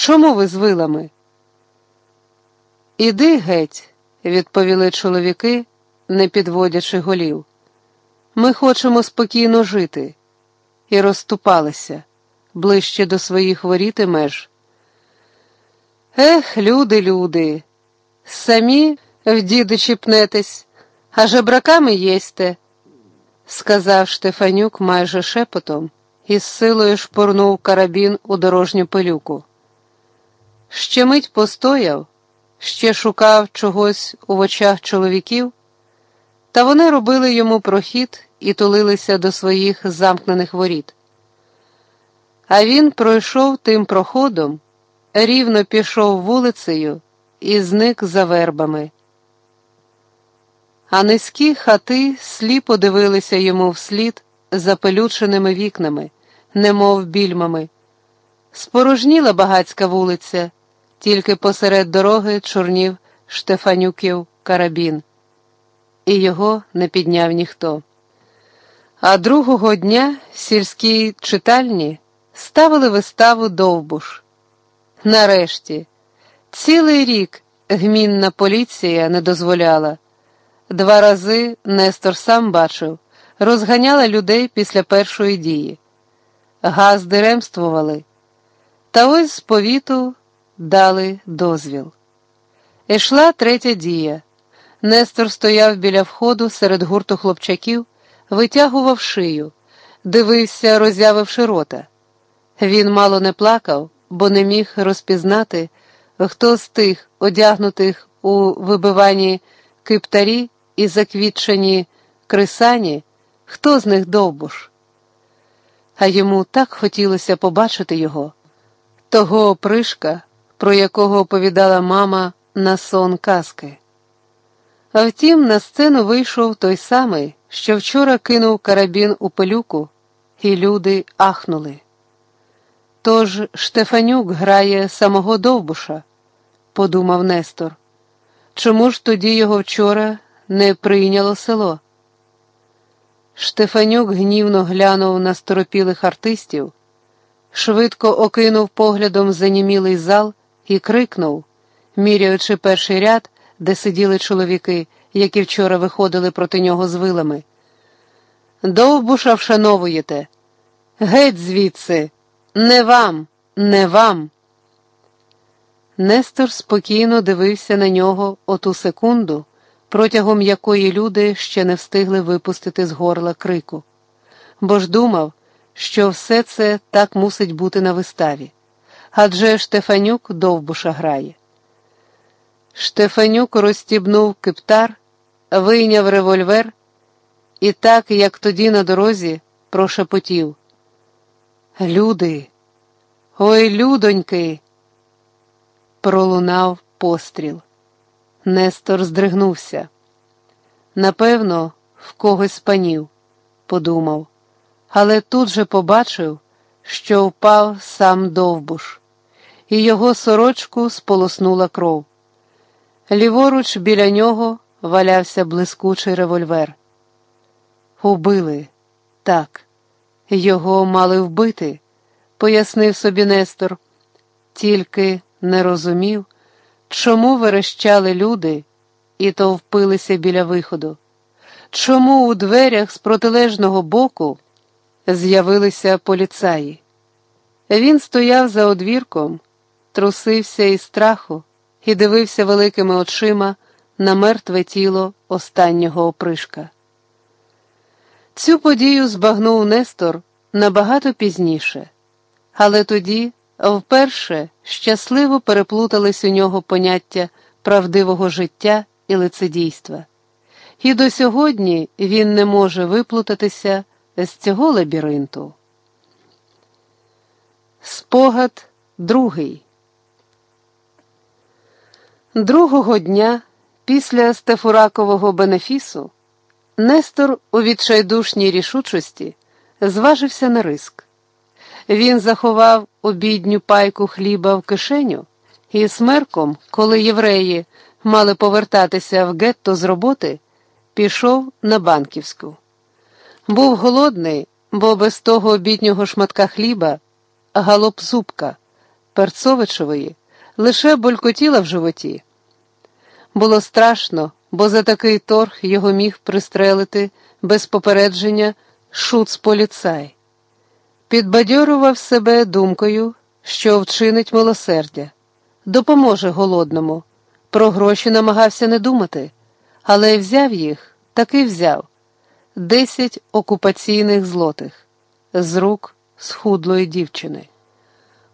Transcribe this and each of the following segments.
Чому ви з вилами? Іди геть, відповіли чоловіки, не підводячи голів. Ми хочемо спокійно жити, і розступалися ближче до своїх воріт і меж. Ех, люди, люди, самі в дідичі пнетесь, а жебраками єсте, сказав Штефанюк майже шепотом і з силою шпурнув карабін у дорожню пилюку. Ще мить постояв, ще шукав чогось у очах чоловіків, та вони робили йому прохід і тулилися до своїх замкнених воріт. А він пройшов тим проходом, рівно пішов вулицею і зник за вербами. А низькі хати сліпо дивилися йому вслід запелюченими вікнами, немов більмами. Спорожніла багацька вулиця, тільки посеред дороги чорнів Штефанюків карабін, і його не підняв ніхто. А другого дня сільській читальні ставили виставу довбуш. Нарешті, цілий рік гмінна поліція не дозволяла. Два рази Нестор сам бачив, розганяла людей після першої дії. Газ деремствували, та ось з повіту дали дозвіл. Ішла третя дія. Нестор стояв біля входу серед гурту хлопчаків, витягував шию, дивився, роззявивши рота. Він мало не плакав, бо не міг розпізнати, хто з тих, одягнутих у вибиванні киптарі і заквітчені крисані, хто з них довбуш. А йому так хотілося побачити його, того опришка, про якого оповідала мама на сон казки. А втім, на сцену вийшов той самий, що вчора кинув карабін у пилюку, і люди ахнули. Тож Штефанюк грає самого Довбуша, подумав Нестор. Чому ж тоді його вчора не прийняло село? Штефанюк гнівно глянув на сторопілих артистів, швидко окинув поглядом занімілий зал і крикнув, міряючи перший ряд, де сиділи чоловіки, які вчора виходили проти нього з вилами. Довбуша вшановуєте. Геть звідси. Не вам, не вам. Нестор спокійно дивився на нього оту секунду, протягом якої люди ще не встигли випустити з горла крику, бо ж думав, що все це так мусить бути на виставі. Адже Штефанюк довбуша грає. Штефанюк розстібнув киптар, вийняв револьвер і так, як тоді на дорозі, прошепотів. Люди, ой, людоньки. Пролунав постріл. Нестор здригнувся. Напевно, в когось спанів, подумав, але тут же побачив, що впав сам довбуш, і його сорочку сполоснула кров. Ліворуч біля нього валявся блискучий револьвер. Убили так. Його мали вбити, пояснив собі Нестор, тільки не розумів, чому верещали люди і товпилися біля виходу, чому у дверях з протилежного боку з'явилися поліцаї. Він стояв за одвірком, трусився із страху і дивився великими очима на мертве тіло останнього опришка. Цю подію збагнув Нестор набагато пізніше, але тоді вперше щасливо переплутались у нього поняття правдивого життя і лицедійства, і до сьогодні він не може виплутатися з цього лабіринту. Спогад другий. Другого дня після Стефуракового бенефісу. Нестор у відчайдушній рішучості зважився на риск. Він заховав обідню пайку хліба в кишеню і смерком, коли євреї мали повертатися в гетто з роботи, пішов на банківську. Був голодний, бо без того обіднього шматка хліба галоп зубка. Перцовичової лише болькотіла в животі. Було страшно, бо за такий торг його міг пристрелити без попередження шуц-поліцай. Підбадьорував себе думкою, що вчинить милосердя, допоможе голодному. Про гроші намагався не думати, але взяв їх, таки взяв десять окупаційних злотих з рук схудлої дівчини.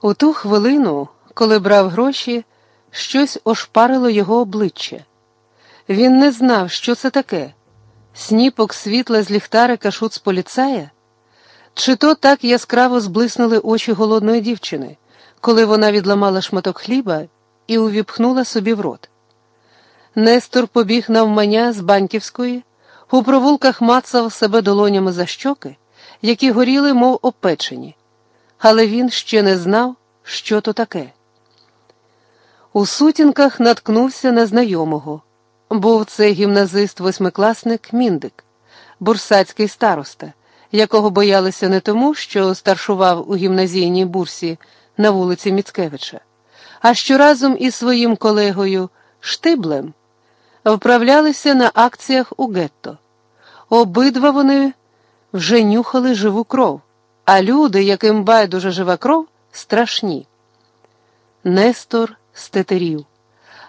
У ту хвилину, коли брав гроші, щось ошпарило його обличчя. Він не знав, що це таке сніпок світла з ліхтарика шуц поліцая? Чи то так яскраво зблиснули очі голодної дівчини, коли вона відламала шматок хліба і увіпхнула собі в рот. Нестор побіг навмання з банківської, у провулках мацав себе долонями за щоки, які горіли, мов опечені, але він ще не знав, що то таке. У сутінках наткнувся на знайомого. Був це гімназист-восьмикласник Міндик, бурсацький староста, якого боялися не тому, що старшував у гімназійній бурсі на вулиці Міцкевича, а що разом із своїм колегою Штиблем вправлялися на акціях у гетто. Обидва вони вже нюхали живу кров, а люди, яким байдуже жива кров, страшні. Нестор стетерів.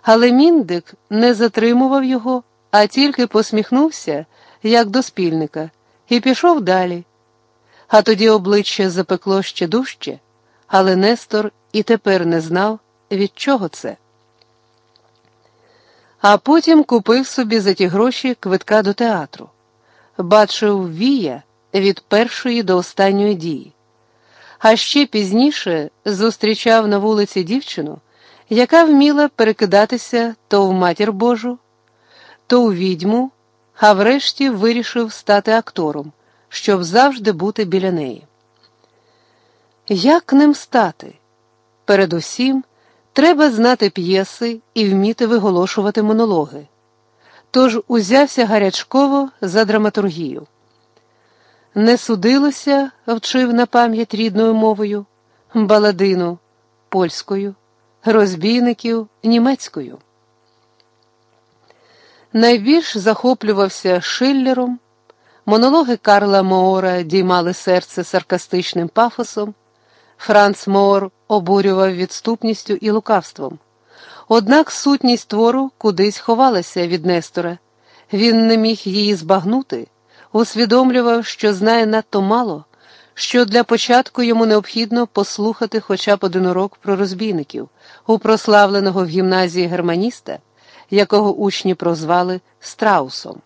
Але міндик не затримував його, а тільки посміхнувся, як до спільника, і пішов далі. А тоді обличчя запекло ще дужче, але Нестор і тепер не знав, від чого це. А потім купив собі за ті гроші квитка до театру. Бачив вія від першої до останньої дії. А ще пізніше зустрічав на вулиці дівчину яка вміла перекидатися то в матір Божу, то у відьму, а врешті вирішив стати актором, щоб завжди бути біля неї. Як ним стати? Передусім, треба знати п'єси і вміти виголошувати монологи. Тож узявся гарячково за драматургію. Не судилося, вчив на пам'ять рідною мовою, баладину польською розбійників німецькою. Найбільш захоплювався Шиллером, монологи Карла Моора діймали серце саркастичним пафосом, Франц Моор обурював відступністю і лукавством. Однак сутність твору кудись ховалася від Нестора, він не міг її збагнути, усвідомлював, що знає надто мало що для початку йому необхідно послухати хоча б один урок про розбійників у прославленого в гімназії германіста, якого учні прозвали Страусом.